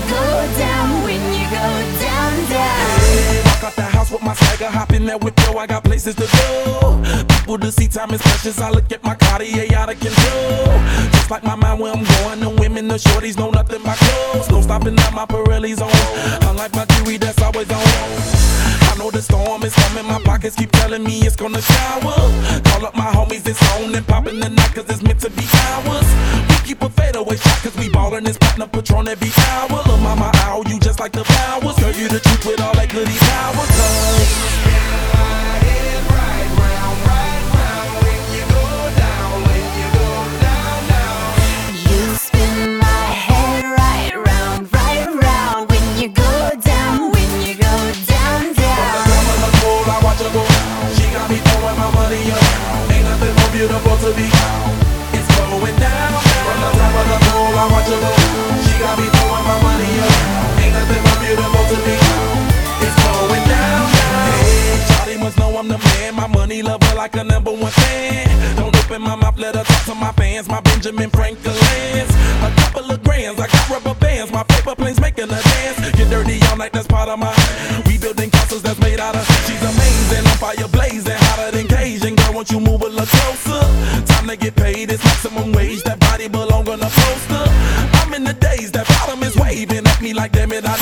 go down, when you go down, down. Walk out the house with my swagger, hop in that whip, yo, I got places to go. People to see, time is precious. I look at my Cartier out of control. Just like my mind where I'm going, the women, the shorties know nothing but clothes. No stopping at my Pirelli's on. Unlike my jewelry that's always on. I know the storm is coming, my pockets keep telling me it's gonna shower. Call up my homies, it's on and popping the night, cause it's meant to be ours. We keep a fadeaway shot, cause we ballin' this platinum patron every hour. Lil' mama, ow, you just like the flowers. Girl, you the truth with all that goody power, cause. Beautiful to be. It's going down. From the top of the pool, I watch her go. She got me throwing my money up. Ain't nothing more beautiful to be. It's going down. Hey, Charlie must know I'm the man. My money lover like a number one fan. Don't open my mouth, let her talk to my fans. My Benjamin Franklin's. A couple of grands, I got rubber bands. My paper planes making a dance. Get dirty all night, that's part of my. We building castles that's made out of. She's the show like a